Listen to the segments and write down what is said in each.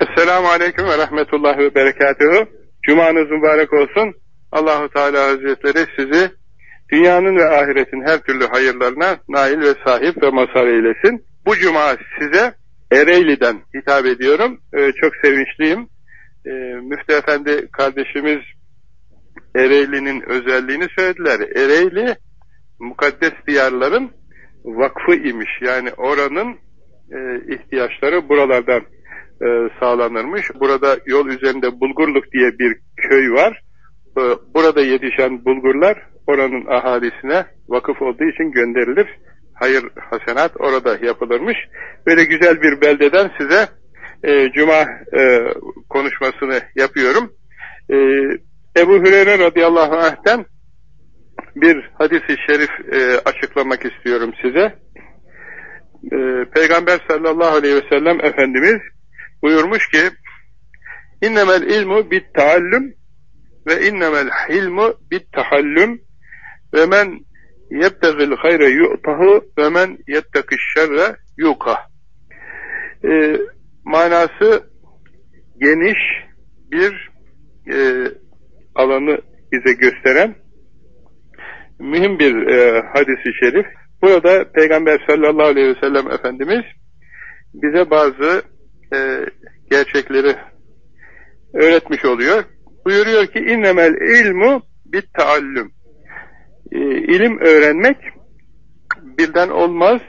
Esselamu Aleyküm ve Rahmetullahi ve Berekatuhu. Cumanız mübarek olsun. Allahu Teala Hazretleri sizi dünyanın ve ahiretin her türlü hayırlarına nail ve sahip ve mazhar eylesin. Bu cuma size Ereğli'den hitap ediyorum. Ee, çok sevinçliyim. Ee, Müftü Efendi kardeşimiz Ereğli'nin özelliğini söylediler. Ereğli mukaddes diyarların vakfı imiş. Yani oranın e, ihtiyaçları buralardan e, sağlanırmış. Burada yol üzerinde Bulgurluk diye bir köy var. E, burada yetişen bulgurlar oranın ahalisine vakıf olduğu için gönderilir. Hayır hasenat orada yapılırmış. Böyle güzel bir beldeden size e, Cuma e, konuşmasını yapıyorum. E, Ebu Hüreyre radıyallahu anh'ten bir hadisi şerif e, açıklamak istiyorum size. E, Peygamber sallallahu aleyhi ve sellem Efendimiz buyurmuş ki innemel ilmu bit taallüm ve innemel hilmu bit tahallüm ve men yebtegil hayre yu'tahu ve men yettekiş şerre yuka e, manası geniş bir e, alanı bize gösteren mühim bir e, hadisi şerif. Burada Peygamber sallallahu aleyhi ve sellem Efendimiz bize bazı e, gerçekleri öğretmiş oluyor. Buyuruyor ki innemel ilmu bit taallüm. E, ilim öğrenmek birden olmaz.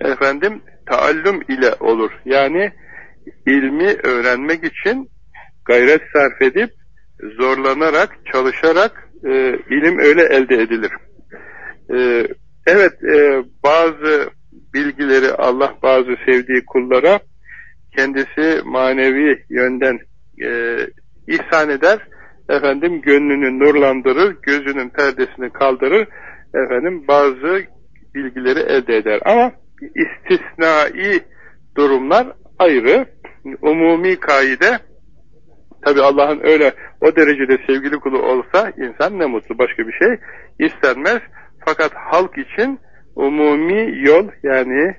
Efendim taallüm ile olur. Yani ilmi öğrenmek için gayret sarf edip zorlanarak, çalışarak e, ilim öyle elde edilir. E, evet, e, bazı bilgileri Allah bazı sevdiği kullara kendisi manevi yönden e, ihsan eder, efendim gönlünü nurlandırır, gözünün perdesini kaldırır, efendim bazı bilgileri elde eder. Ama istisnai durumlar ayrı. Umumi kaide tabi Allah'ın öyle o derecede sevgili kulu olsa insan ne mutlu başka bir şey istenmez. Fakat halk için umumi yol yani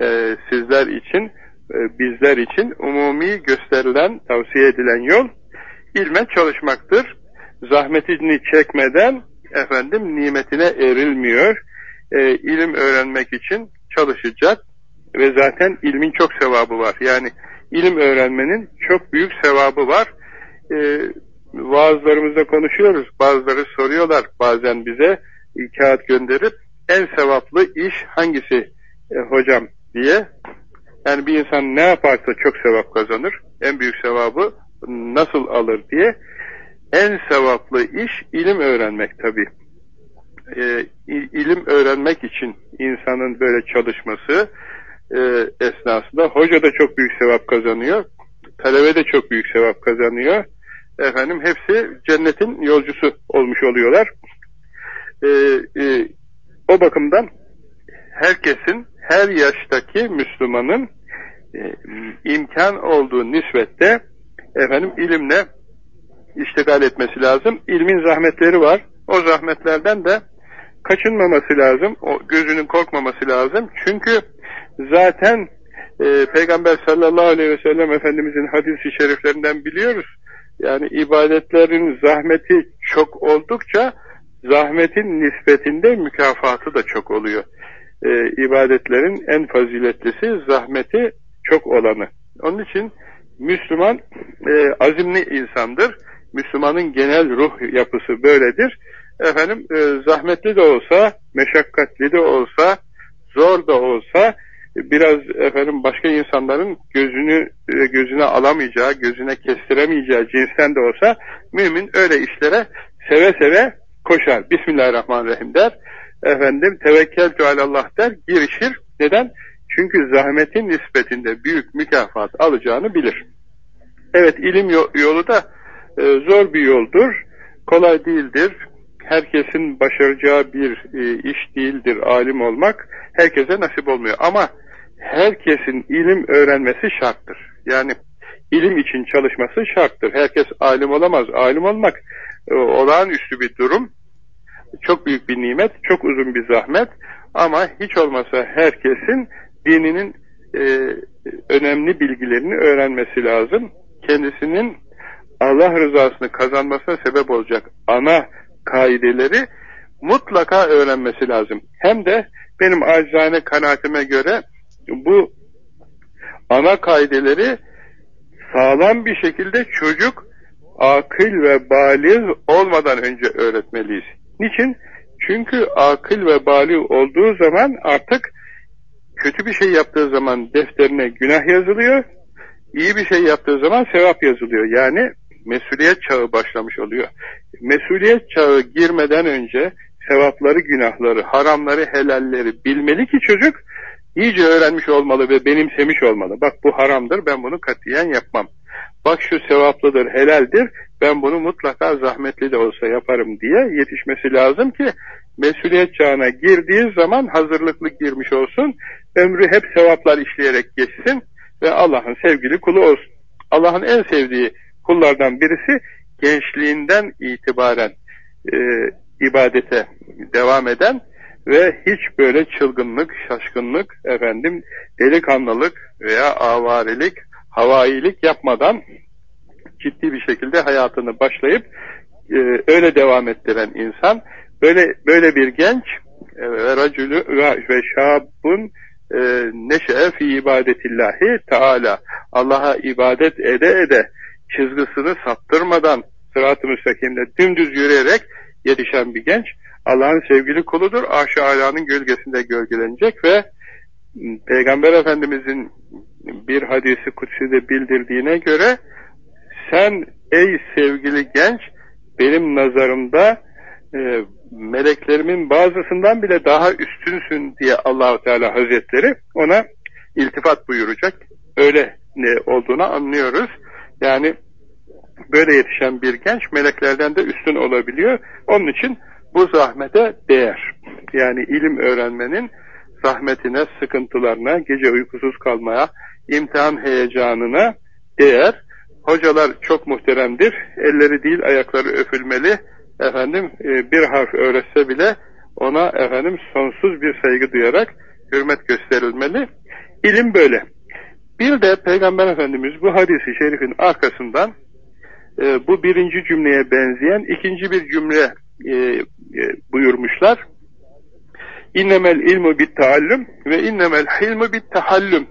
e, sizler için bizler için umumi gösterilen tavsiye edilen yol ilme çalışmaktır. Zahmetini çekmeden efendim nimetine erilmiyor. E, ilim öğrenmek için çalışacak ve zaten ilmin çok sevabı var. Yani ilim öğrenmenin çok büyük sevabı var. E, vaazlarımızda konuşuyoruz. Bazıları soruyorlar bazen bize kağıt gönderip en sevaplı iş hangisi e, hocam diye. Yani bir insan ne yaparsa çok sevap kazanır. En büyük sevabı nasıl alır diye. En sevaplı iş ilim öğrenmek tabi. E, ilim öğrenmek için insanın böyle çalışması e, esnasında hoca da çok büyük sevap kazanıyor. Talebe de çok büyük sevap kazanıyor. Efendim hepsi cennetin yolcusu olmuş oluyorlar. E, e, o bakımdan herkesin, her yaştaki Müslümanın e, imkan olduğu nispette efendim ilimle iştigal etmesi lazım. İlmin zahmetleri var. O zahmetlerden de kaçınmaması lazım. O gözünün korkmaması lazım. Çünkü zaten e, Peygamber sallallahu aleyhi ve sellem Efendimizin hadisi şeriflerinden biliyoruz. Yani ibadetlerin zahmeti çok oldukça zahmetin nispetinde mükafatı da çok oluyor. E, ibadetlerin en faziletlisi zahmeti çok olanı. Onun için Müslüman e, azimli insandır. Müslümanın genel ruh yapısı böyledir. Efendim e, zahmetli de olsa, meşakkatli de olsa, zor da olsa biraz efendim başka insanların gözünü e, gözüne alamayacağı, gözüne kestiremeyeceği cinsten de olsa mümin öyle işlere seve seve koşar. Bismillahirrahmanirrahim der. Efendim tevekkeltü alallah der, girişir. Neden? Çünkü zahmetin nispetinde büyük mükafat alacağını bilir. Evet ilim yolu da e, zor bir yoldur. Kolay değildir. Herkesin başaracağı bir e, iş değildir alim olmak. Herkese nasip olmuyor. Ama herkesin ilim öğrenmesi şarttır. Yani ilim için çalışması şarttır. Herkes alim olamaz. Alim olmak e, olağanüstü bir durum. Çok büyük bir nimet, çok uzun bir zahmet. Ama hiç olmasa herkesin dininin e, önemli bilgilerini öğrenmesi lazım. Kendisinin Allah rızasını kazanmasına sebep olacak ana kaideleri mutlaka öğrenmesi lazım. Hem de benim acizane kanaatime göre bu ana kaideleri sağlam bir şekilde çocuk akıl ve baliz olmadan önce öğretmeliyiz. Niçin? Çünkü akıl ve baliz olduğu zaman artık kötü bir şey yaptığı zaman defterine günah yazılıyor, iyi bir şey yaptığı zaman sevap yazılıyor. Yani mesuliyet çağı başlamış oluyor. Mesuliyet çağı girmeden önce sevapları, günahları, haramları, helalleri bilmeli ki çocuk iyice öğrenmiş olmalı ve benimsemiş olmalı. Bak bu haramdır, ben bunu katiyen yapmam. Bak şu sevaplıdır, helaldir, ben bunu mutlaka zahmetli de olsa yaparım diye yetişmesi lazım ki mesuliyet çağına girdiği zaman hazırlıklı girmiş olsun, ömrü hep sevaplar işleyerek geçsin ve Allah'ın sevgili kulu olsun. Allah'ın en sevdiği kullardan birisi gençliğinden itibaren e, ibadete devam eden ve hiç böyle çılgınlık, şaşkınlık, efendim delikanlılık veya avarelik, havailik yapmadan ciddi bir şekilde hayatını başlayıp e, öyle devam ettiren insan, böyle böyle bir genç ve racülü ve şabun e, neşe fi ibadetillahi teala Allah'a ibadet ede ede çizgisini saptırmadan sırat-ı müstakimde dümdüz yürüyerek yetişen bir genç Allah'ın sevgili kuludur. Arş-ı Ala'nın gölgesinde gölgelenecek ve Peygamber Efendimizin bir hadisi kutside bildirdiğine göre sen ey sevgili genç benim nazarımda e, meleklerimin bazısından bile daha üstünsün diye Allahu Teala Hazretleri ona iltifat buyuracak. Öyle ne olduğunu anlıyoruz. Yani böyle yetişen bir genç meleklerden de üstün olabiliyor. Onun için bu zahmete değer. Yani ilim öğrenmenin zahmetine, sıkıntılarına, gece uykusuz kalmaya, imtihan heyecanına değer. Hocalar çok muhteremdir. Elleri değil ayakları öpülmeli. Efendim e, bir harf öğretse bile ona efendim sonsuz bir saygı duyarak hürmet gösterilmeli. İlim böyle. Bir de Peygamber Efendimiz bu hadisi şerifin arkasından e, bu birinci cümleye benzeyen ikinci bir cümle e, e, buyurmuşlar. İnnemel ilmu bit taallüm ve innemel hilmu bit tahallüm.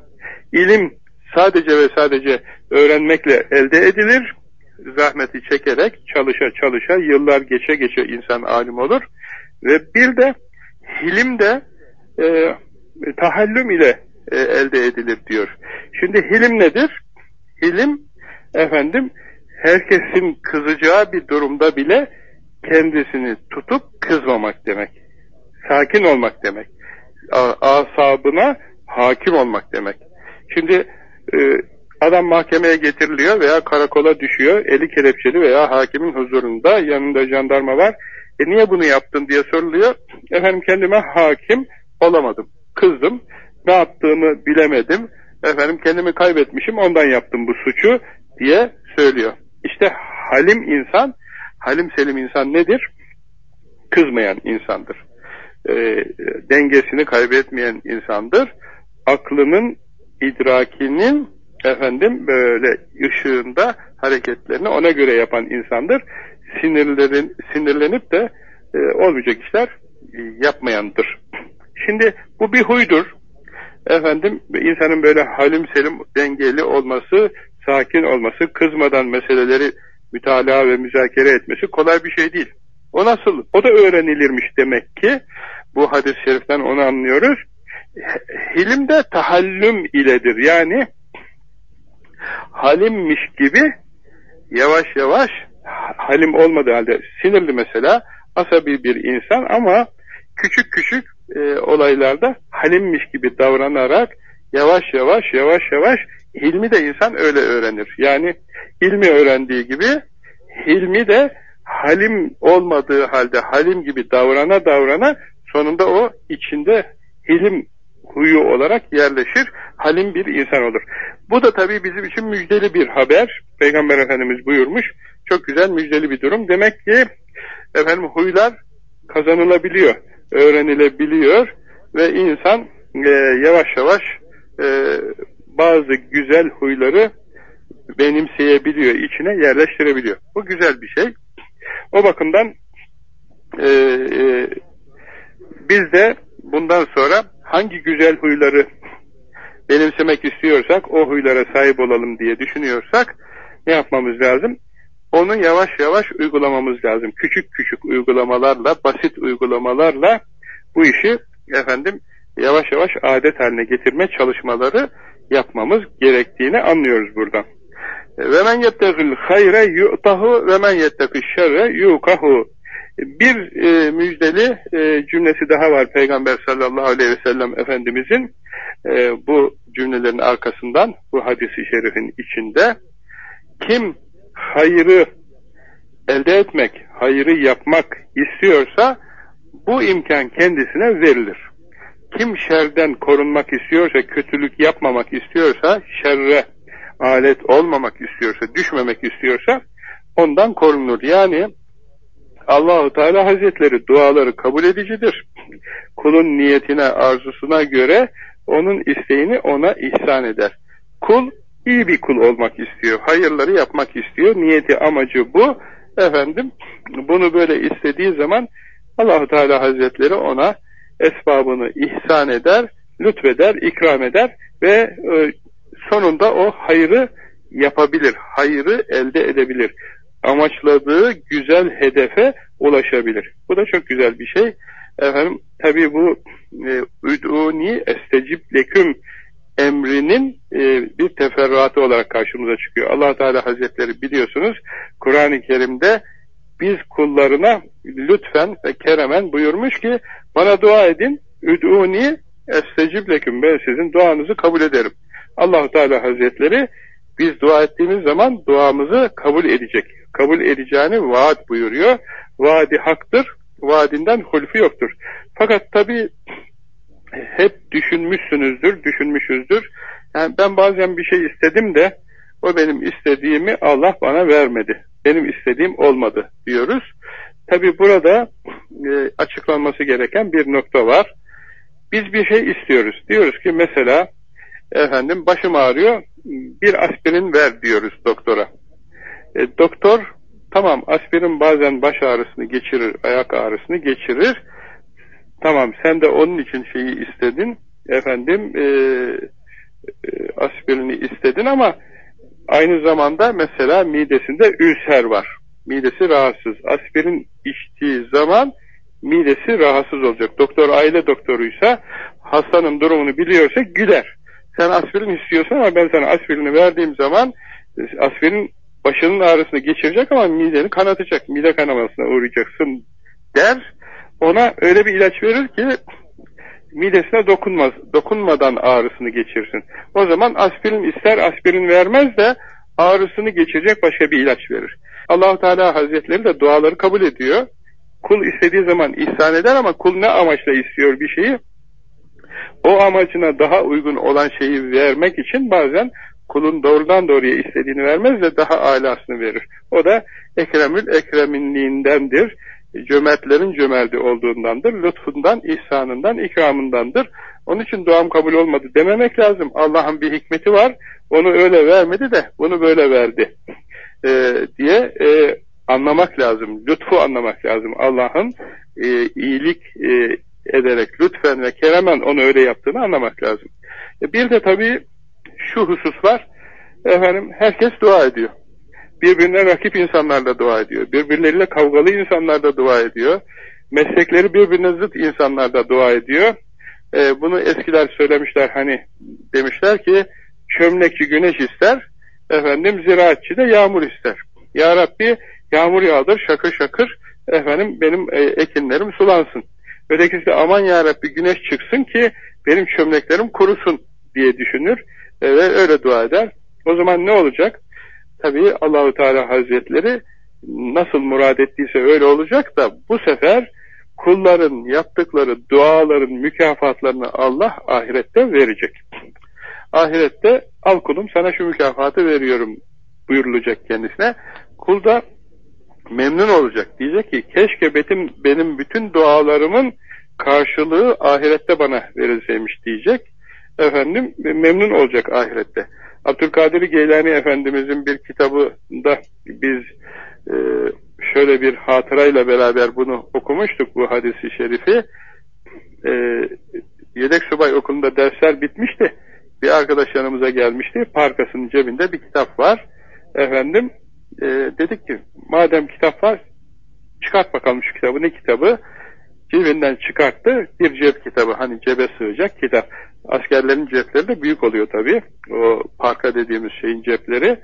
İlim sadece ve sadece öğrenmekle elde edilir. Zahmeti çekerek çalışa çalışa yıllar geçe geçe insan alim olur. Ve bir de hilim de e, tahallüm ile e, elde edilir diyor. Şimdi hilim nedir? Hilim efendim herkesin kızacağı bir durumda bile kendisini tutup kızmamak demek. Sakin olmak demek. Asabına hakim olmak demek. Şimdi e, adam mahkemeye getiriliyor veya karakola düşüyor, eli kelepçeli veya hakimin huzurunda, yanında jandarma var. E niye bunu yaptın diye soruluyor. Efendim kendime hakim olamadım. Kızdım. Ne yaptığımı bilemedim. Efendim kendimi kaybetmişim ondan yaptım bu suçu diye söylüyor. İşte halim insan, halim selim insan nedir? Kızmayan insandır. E, dengesini kaybetmeyen insandır. Aklının, idrakinin efendim böyle ışığında hareketlerini ona göre yapan insandır. Sinirlerin, sinirlenip de e, olmayacak işler e, yapmayandır. Şimdi bu bir huydur. Efendim insanın böyle halim selim dengeli olması, sakin olması, kızmadan meseleleri mütalaa ve müzakere etmesi kolay bir şey değil. O nasıl? O da öğrenilirmiş demek ki. Bu hadis-i şeriften onu anlıyoruz. Hilim de tahallüm iledir. Yani halimmiş gibi yavaş yavaş halim olmadığı halde sinirli mesela asabi bir insan ama küçük küçük e, olaylarda halimmiş gibi davranarak yavaş yavaş yavaş yavaş hilmi de insan öyle öğrenir. Yani ilmi öğrendiği gibi hilmi de halim olmadığı halde halim gibi davrana davrana sonunda o içinde hilim huyu olarak yerleşir, halim bir insan olur. Bu da tabii bizim için müjdeli bir haber. Peygamber Efendimiz buyurmuş. Çok güzel müjdeli bir durum. Demek ki efendim huylar kazanılabiliyor, öğrenilebiliyor ve insan e, yavaş yavaş e, bazı güzel huyları benimseyebiliyor, içine yerleştirebiliyor. Bu güzel bir şey. O bakımdan e, e, biz de bundan sonra hangi güzel huyları benimsemek istiyorsak, o huylara sahip olalım diye düşünüyorsak ne yapmamız lazım? Onu yavaş yavaş uygulamamız lazım. Küçük küçük uygulamalarla, basit uygulamalarla bu işi efendim yavaş yavaş adet haline getirme çalışmaları yapmamız gerektiğini anlıyoruz buradan. Ve men yettegil hayre yu'tahu ve men yettegil. Bir e, müjdeli e, cümlesi daha var Peygamber sallallahu aleyhi ve sellem Efendimizin e, bu cümlelerin arkasından bu hadisi şerifin içinde kim hayırı elde etmek, hayırı yapmak istiyorsa bu imkan kendisine verilir. Kim şerden korunmak istiyorsa, kötülük yapmamak istiyorsa, şerre alet olmamak istiyorsa, düşmemek istiyorsa ondan korunur. Yani Allahu Teala Hazretleri duaları kabul edicidir. Kulun niyetine, arzusuna göre onun isteğini ona ihsan eder. Kul iyi bir kul olmak istiyor. Hayırları yapmak istiyor. Niyeti, amacı bu. Efendim, bunu böyle istediği zaman Allahu Teala Hazretleri ona esbabını ihsan eder, lütfeder, ikram eder ve e, sonunda o hayrı yapabilir, hayrı elde edebilir. Amaçladığı güzel hedefe ulaşabilir. Bu da çok güzel bir şey. Efendim, tabi bu e, üd'uni estecib leküm emrinin e, bir teferruatı olarak karşımıza çıkıyor. allah Teala Hazretleri biliyorsunuz Kur'an-ı Kerim'de biz kullarına lütfen ve keremen buyurmuş ki bana dua edin üd'uni estecib leküm ben sizin duanızı kabul ederim. allah Teala Hazretleri biz dua ettiğimiz zaman duamızı kabul edecek. Kabul edeceğini vaat buyuruyor. Vaadi haktır. Vaadinden hulfi yoktur. Fakat tabi hep düşünmüşsünüzdür, düşünmüşüzdür. Yani ben bazen bir şey istedim de o benim istediğimi Allah bana vermedi. Benim istediğim olmadı diyoruz. Tabi burada e, açıklanması gereken bir nokta var. Biz bir şey istiyoruz. Diyoruz ki mesela efendim başım ağrıyor bir aspirin ver diyoruz doktora. E, doktor tamam aspirin bazen baş ağrısını geçirir, ayak ağrısını geçirir Tamam sen de onun için şeyi istedin. Efendim e, e, aspirini istedin ama aynı zamanda mesela midesinde ülser var. Midesi rahatsız. Aspirin içtiği zaman midesi rahatsız olacak. Doktor aile doktoruysa hastanın durumunu biliyorsa güler. Sen aspirin istiyorsun ama ben sana aspirini verdiğim zaman aspirin başının ağrısını geçirecek ama mideni kanatacak. Mide kanamasına uğrayacaksın der ona öyle bir ilaç verir ki midesine dokunmaz, dokunmadan ağrısını geçirsin. O zaman aspirin ister aspirin vermez de ağrısını geçirecek başka bir ilaç verir. Allahu Teala Hazretleri de duaları kabul ediyor. Kul istediği zaman ihsan eder ama kul ne amaçla istiyor bir şeyi? O amacına daha uygun olan şeyi vermek için bazen kulun doğrudan doğruya istediğini vermez de daha alasını verir. O da Ekremül Ekreminliğindendir cömertlerin cömerti olduğundandır, lütfundan, ihsanından, ikramındandır. Onun için duam kabul olmadı dememek lazım. Allah'ın bir hikmeti var, onu öyle vermedi de bunu böyle verdi ee, diye e, anlamak lazım, lütfu anlamak lazım. Allah'ın e, iyilik e, ederek lütfen ve keremen onu öyle yaptığını anlamak lazım. E, bir de tabii şu husus var, efendim herkes dua ediyor birbirine rakip insanlar da dua ediyor. Birbirleriyle kavgalı insanlar da dua ediyor. Meslekleri birbirine zıt insanlar da dua ediyor. Ee, bunu eskiler söylemişler hani demişler ki çömlekçi güneş ister, efendim ziraatçı da yağmur ister. Ya Rabbi yağmur yağdır şakır şakır efendim benim e, ekinlerim sulansın. Ötekisi de aman ya Rabbi güneş çıksın ki benim çömleklerim kurusun diye düşünür ve öyle dua eder. O zaman ne olacak? Tabii Allahu Teala Hazretleri nasıl murad ettiyse öyle olacak da bu sefer kulların yaptıkları duaların mükafatlarını Allah ahirette verecek. Ahirette al kulum sana şu mükafatı veriyorum buyurulacak kendisine. Kul da memnun olacak. Diyecek ki keşke benim, benim bütün dualarımın karşılığı ahirette bana verilseymiş diyecek. efendim memnun olacak ahirette. Abdülkadir Geylani Efendimizin bir kitabında biz e, şöyle bir hatırayla beraber bunu okumuştuk bu hadisi şerifi. E, yedek subay okulunda dersler bitmişti. Bir arkadaş yanımıza gelmişti. Parkasının cebinde bir kitap var. Efendim e, dedik ki madem kitap var çıkart bakalım şu kitabı. Ne kitabı? Cebinden çıkarttı. Bir cep kitabı. Hani cebe sığacak kitap. Askerlerin cepleri de büyük oluyor tabii. O parka dediğimiz şeyin cepleri.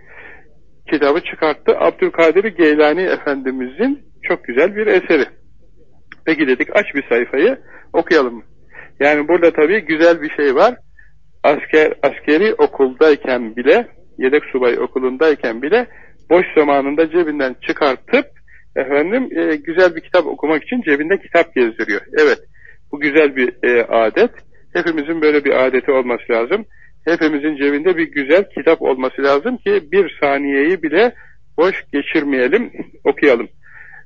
Kitabı çıkarttı. Abdülkadir Geylani Efendimizin çok güzel bir eseri. Peki dedik aç bir sayfayı okuyalım. Yani burada tabii güzel bir şey var. Asker askeri okuldayken bile, yedek subay okulundayken bile boş zamanında cebinden çıkartıp efendim e, güzel bir kitap okumak için cebinde kitap gezdiriyor. Evet, bu güzel bir e, adet. Hepimizin böyle bir adeti olması lazım. Hepimizin cebinde bir güzel kitap olması lazım ki bir saniyeyi bile boş geçirmeyelim, okuyalım.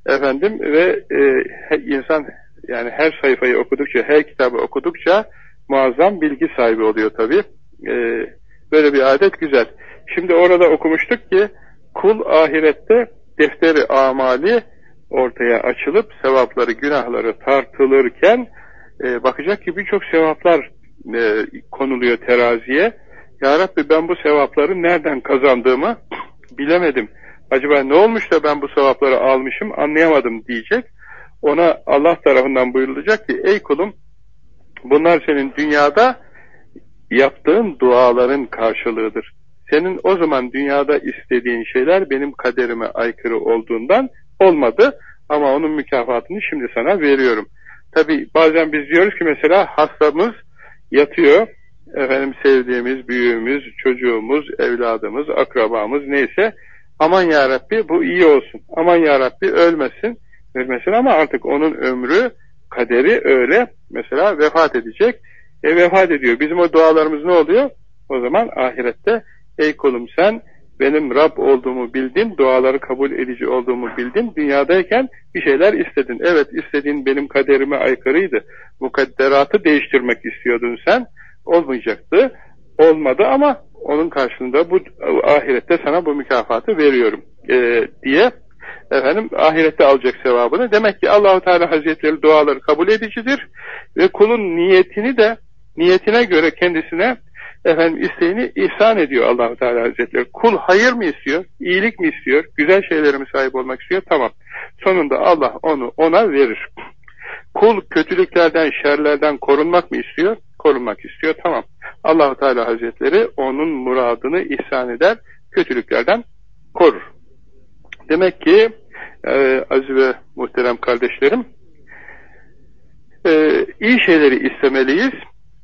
Efendim ve e, insan yani her sayfayı okudukça, her kitabı okudukça muazzam bilgi sahibi oluyor tabi. E, böyle bir adet güzel. Şimdi orada okumuştuk ki kul ahirette defteri amali ortaya açılıp sevapları, günahları tartılırken e, bakacak ki birçok sevaplar e, konuluyor teraziye. Ya Rabbi ben bu sevapları nereden kazandığımı bilemedim. Acaba ne olmuş da ben bu sevapları almışım anlayamadım diyecek. Ona Allah tarafından buyurulacak ki ey kulum bunlar senin dünyada yaptığın duaların karşılığıdır. Senin o zaman dünyada istediğin şeyler benim kaderime aykırı olduğundan olmadı ama onun mükafatını şimdi sana veriyorum. Tabi bazen biz diyoruz ki mesela hastamız yatıyor, efendim sevdiğimiz büyüğümüz, çocuğumuz, evladımız, akrabamız neyse aman ya Rabbi bu iyi olsun, aman ya Rabbi ölmesin, ölmesin ama artık onun ömrü, kaderi öyle mesela vefat edecek. E vefat ediyor. Bizim o dualarımız ne oluyor? O zaman ahirette ey kulum sen benim Rab olduğumu bildin, duaları kabul edici olduğumu bildin, dünyadayken bir şeyler istedin. Evet istediğin benim kaderime aykırıydı. Mukadderatı değiştirmek istiyordun sen, olmayacaktı. Olmadı ama onun karşılığında bu ahirette sana bu mükafatı veriyorum e, diye efendim ahirette alacak sevabını. Demek ki Allahu Teala Hazretleri duaları kabul edicidir ve kulun niyetini de niyetine göre kendisine efendim isteğini ihsan ediyor Allahu Teala Hazretleri. Kul hayır mı istiyor? iyilik mi istiyor? Güzel şeylere mi sahip olmak istiyor? Tamam. Sonunda Allah onu ona verir. Kul kötülüklerden, şerlerden korunmak mı istiyor? Korunmak istiyor. Tamam. Allahu Teala Hazretleri onun muradını ihsan eder, kötülüklerden korur. Demek ki e, aziz ve muhterem kardeşlerim e, iyi şeyleri istemeliyiz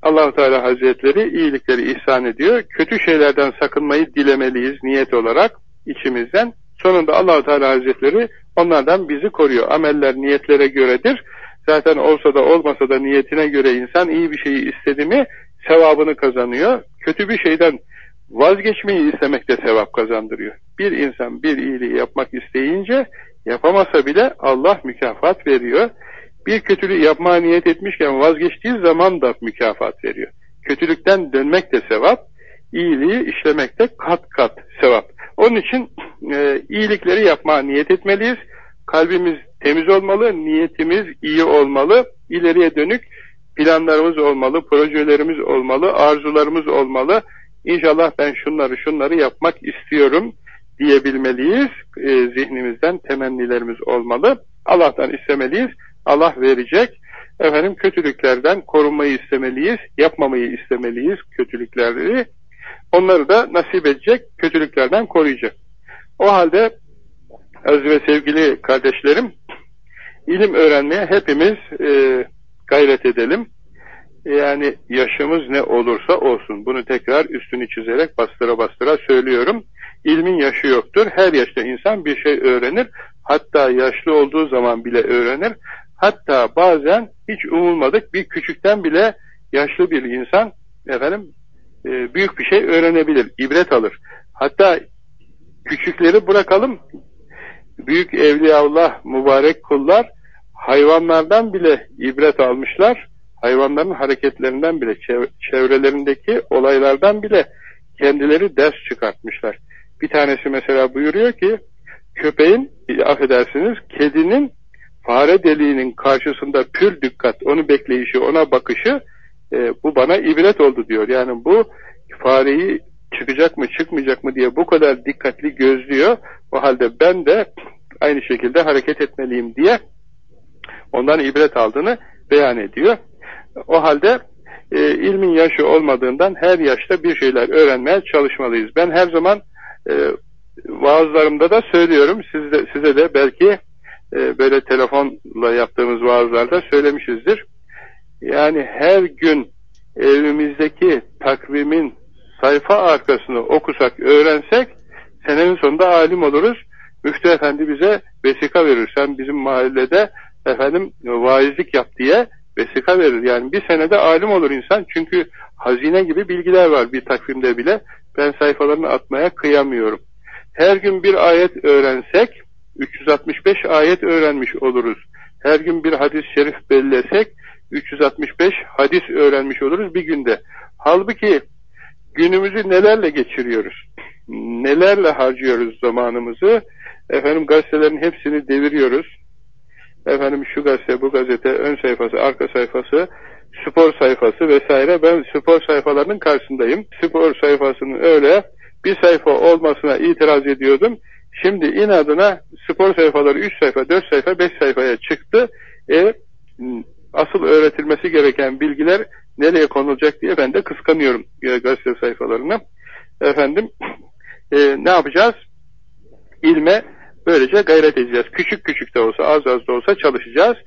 allah Teala Hazretleri iyilikleri ihsan ediyor. Kötü şeylerden sakınmayı dilemeliyiz niyet olarak içimizden. Sonunda allah Teala Hazretleri onlardan bizi koruyor. Ameller niyetlere göredir. Zaten olsa da olmasa da niyetine göre insan iyi bir şeyi istedi mi sevabını kazanıyor. Kötü bir şeyden vazgeçmeyi istemek de sevap kazandırıyor. Bir insan bir iyiliği yapmak isteyince yapamasa bile Allah mükafat veriyor bir kötülüğü yapmaya niyet etmişken vazgeçtiği zaman da mükafat veriyor. Kötülükten dönmek de sevap, iyiliği işlemek de kat kat sevap. Onun için e, iyilikleri yapmaya niyet etmeliyiz. Kalbimiz temiz olmalı, niyetimiz iyi olmalı, ileriye dönük planlarımız olmalı, projelerimiz olmalı, arzularımız olmalı. İnşallah ben şunları şunları yapmak istiyorum diyebilmeliyiz. E, zihnimizden temennilerimiz olmalı. Allah'tan istemeliyiz. Allah verecek. Efendim kötülüklerden korunmayı istemeliyiz, yapmamayı istemeliyiz kötülükleri. Onları da nasip edecek, kötülüklerden koruyacak. O halde aziz ve sevgili kardeşlerim, ilim öğrenmeye hepimiz e, gayret edelim. Yani yaşımız ne olursa olsun. Bunu tekrar üstünü çizerek bastıra bastıra söylüyorum. İlmin yaşı yoktur. Her yaşta insan bir şey öğrenir. Hatta yaşlı olduğu zaman bile öğrenir. Hatta bazen hiç umulmadık bir küçükten bile yaşlı bir insan efendim e, büyük bir şey öğrenebilir, ibret alır. Hatta küçükleri bırakalım, büyük evliyaullah, mübarek kullar hayvanlardan bile ibret almışlar. hayvanların hareketlerinden bile, çevrelerindeki olaylardan bile kendileri ders çıkartmışlar. Bir tanesi mesela buyuruyor ki, köpeğin, affedersiniz, kedinin fare deliğinin karşısında pür dikkat, onu bekleyişi, ona bakışı, e, bu bana ibret oldu diyor. Yani bu fareyi çıkacak mı çıkmayacak mı diye bu kadar dikkatli gözlüyor. O halde ben de aynı şekilde hareket etmeliyim diye ondan ibret aldığını beyan ediyor. O halde e, ilmin yaşı olmadığından her yaşta bir şeyler öğrenmeye çalışmalıyız. Ben her zaman e, vaazlarımda da söylüyorum. Siz de, size de belki e, böyle telefonla yaptığımız vaazlarda söylemişizdir. Yani her gün evimizdeki takvimin sayfa arkasını okusak, öğrensek senenin sonunda alim oluruz. Müftü efendi bize vesika verir. Sen bizim mahallede efendim vaizlik yap diye vesika verir. Yani bir senede alim olur insan. Çünkü hazine gibi bilgiler var bir takvimde bile. Ben sayfalarını atmaya kıyamıyorum. Her gün bir ayet öğrensek 365 ayet öğrenmiş oluruz. Her gün bir hadis-i şerif bellesek 365 hadis öğrenmiş oluruz bir günde. Halbuki günümüzü nelerle geçiriyoruz? Nelerle harcıyoruz zamanımızı? Efendim gazetelerin hepsini deviriyoruz. Efendim şu gazete, bu gazete, ön sayfası, arka sayfası, spor sayfası vesaire. Ben spor sayfalarının karşısındayım. Spor sayfasının öyle bir sayfa olmasına itiraz ediyordum. Şimdi inadına spor sayfaları 3 sayfa, 4 sayfa, 5 sayfaya çıktı. E, asıl öğretilmesi gereken bilgiler nereye konulacak diye ben de kıskanıyorum gazete sayfalarını. Efendim e, ne yapacağız? İlme böylece gayret edeceğiz. Küçük küçük de olsa az az da olsa çalışacağız.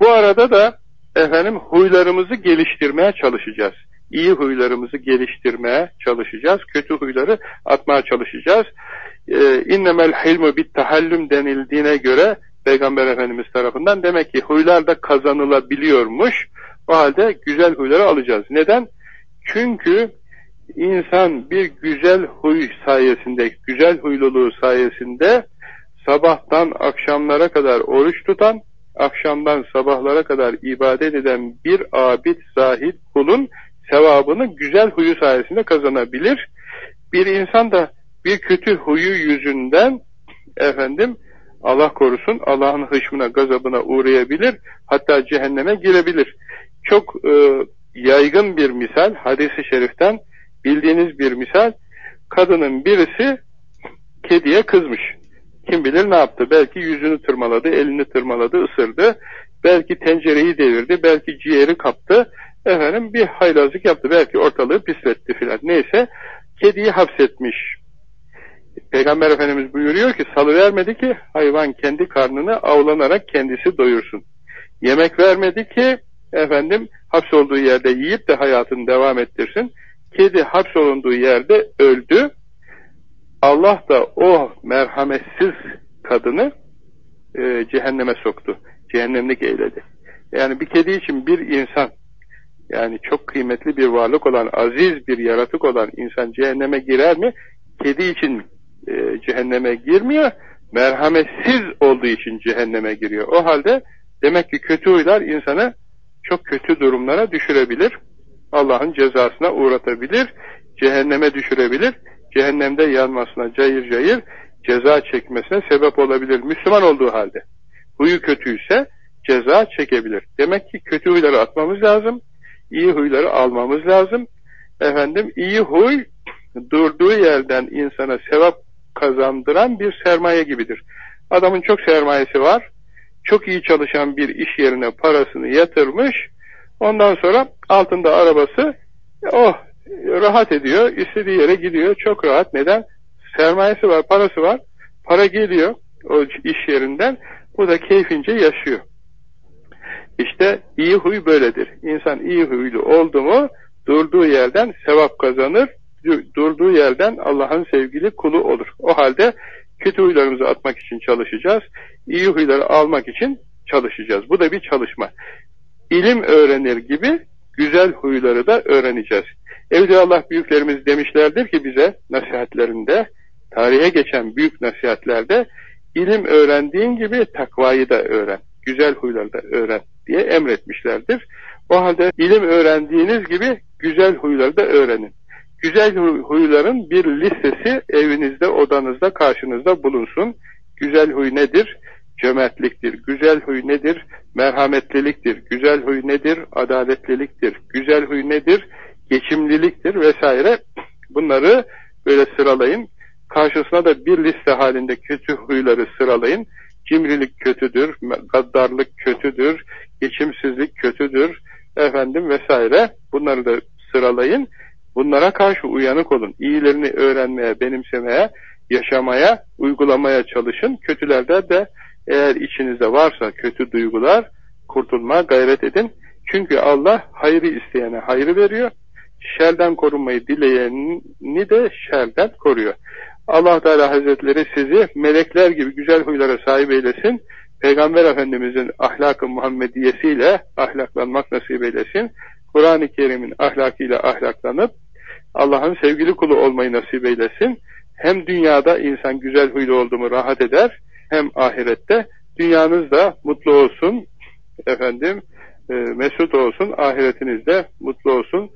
Bu arada da efendim huylarımızı geliştirmeye çalışacağız. İyi huylarımızı geliştirmeye çalışacağız. Kötü huyları atmaya çalışacağız. E, innemel hilmu bit tahallüm denildiğine göre Peygamber Efendimiz tarafından demek ki huylar da kazanılabiliyormuş. O halde güzel huyları alacağız. Neden? Çünkü insan bir güzel huy sayesinde, güzel huyluluğu sayesinde sabahtan akşamlara kadar oruç tutan, akşamdan sabahlara kadar ibadet eden bir abid, zahid kulun sevabını güzel huyu sayesinde kazanabilir. Bir insan da bir kötü huyu yüzünden efendim Allah korusun Allah'ın hışmına, gazabına uğrayabilir, hatta cehenneme girebilir. Çok e, yaygın bir misal, hadisi şeriften bildiğiniz bir misal, kadının birisi kediye kızmış. Kim bilir ne yaptı? Belki yüzünü tırmaladı, elini tırmaladı, ısırdı. Belki tencereyi devirdi, belki ciğeri kaptı. Efendim bir haylazlık yaptı. Belki ortalığı pisletti filan. Neyse kediyi hapsetmiş. Peygamber Efendimiz buyuruyor ki salı vermedi ki hayvan kendi karnını avlanarak kendisi doyursun. Yemek vermedi ki efendim hapsolduğu yerde yiyip de hayatını devam ettirsin. Kedi hapsolunduğu yerde öldü. Allah da o merhametsiz kadını e, cehenneme soktu. Cehennemlik eyledi. Yani bir kedi için bir insan yani çok kıymetli bir varlık olan, aziz bir yaratık olan insan cehenneme girer mi? Kedi için e, cehenneme girmiyor, merhametsiz olduğu için cehenneme giriyor. O halde demek ki kötü huylar insanı çok kötü durumlara düşürebilir. Allah'ın cezasına uğratabilir, cehenneme düşürebilir, cehennemde yanmasına cayır cayır ceza çekmesine sebep olabilir. Müslüman olduğu halde. Huyu kötüyse ceza çekebilir. Demek ki kötü huyları atmamız lazım, iyi huyları almamız lazım. Efendim iyi huy durduğu yerden insana sevap kazandıran bir sermaye gibidir. Adamın çok sermayesi var, çok iyi çalışan bir iş yerine parasını yatırmış, ondan sonra altında arabası, oh rahat ediyor, istediği yere gidiyor, çok rahat. Neden? Sermayesi var, parası var, para geliyor o iş yerinden, bu da keyfince yaşıyor. İşte iyi huy böyledir. İnsan iyi huylu oldu mu, durduğu yerden sevap kazanır, durduğu yerden Allah'ın sevgili kulu olur. O halde kötü huylarımızı atmak için çalışacağız. İyi huyları almak için çalışacağız. Bu da bir çalışma. İlim öğrenir gibi güzel huyları da öğreneceğiz. Allah büyüklerimiz demişlerdir ki bize nasihatlerinde, tarihe geçen büyük nasihatlerde ilim öğrendiğin gibi takvayı da öğren, güzel huyları da öğren diye emretmişlerdir. O halde ilim öğrendiğiniz gibi güzel huyları da öğrenin. Güzel huyların bir listesi evinizde, odanızda, karşınızda bulunsun. Güzel huy nedir? Cömertliktir. Güzel huy nedir? Merhametliliktir. Güzel huy nedir? Adaletliliktir. Güzel huy nedir? Geçimliliktir vesaire. Bunları böyle sıralayın. Karşısına da bir liste halinde kötü huyları sıralayın. Cimrilik kötüdür, gaddarlık kötüdür, geçimsizlik kötüdür, efendim vesaire. Bunları da sıralayın. Bunlara karşı uyanık olun. İyilerini öğrenmeye, benimsemeye, yaşamaya, uygulamaya çalışın. Kötülerde de eğer içinizde varsa kötü duygular, kurtulma gayret edin. Çünkü Allah hayrı isteyene hayrı veriyor. Şerden korunmayı dileyeni de şerden koruyor. Allah Teala Hazretleri sizi melekler gibi güzel huylara sahip eylesin. Peygamber Efendimizin ahlakı Muhammediyesiyle ahlaklanmak nasip eylesin. Kur'an-ı Kerim'in ahlakıyla ahlaklanıp Allah'ın sevgili kulu olmayı nasip eylesin. Hem dünyada insan güzel huylu oldu mu rahat eder, hem ahirette dünyanız da mutlu olsun, efendim, e, mesut olsun, ahiretiniz de mutlu olsun,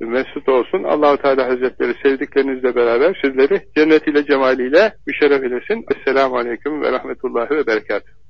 mesut olsun. Allahu Teala Hazretleri sevdiklerinizle beraber sizleri cennetiyle cemaliyle müşerref eylesin. Esselamu Aleyküm ve Rahmetullahi ve Berekatuhu.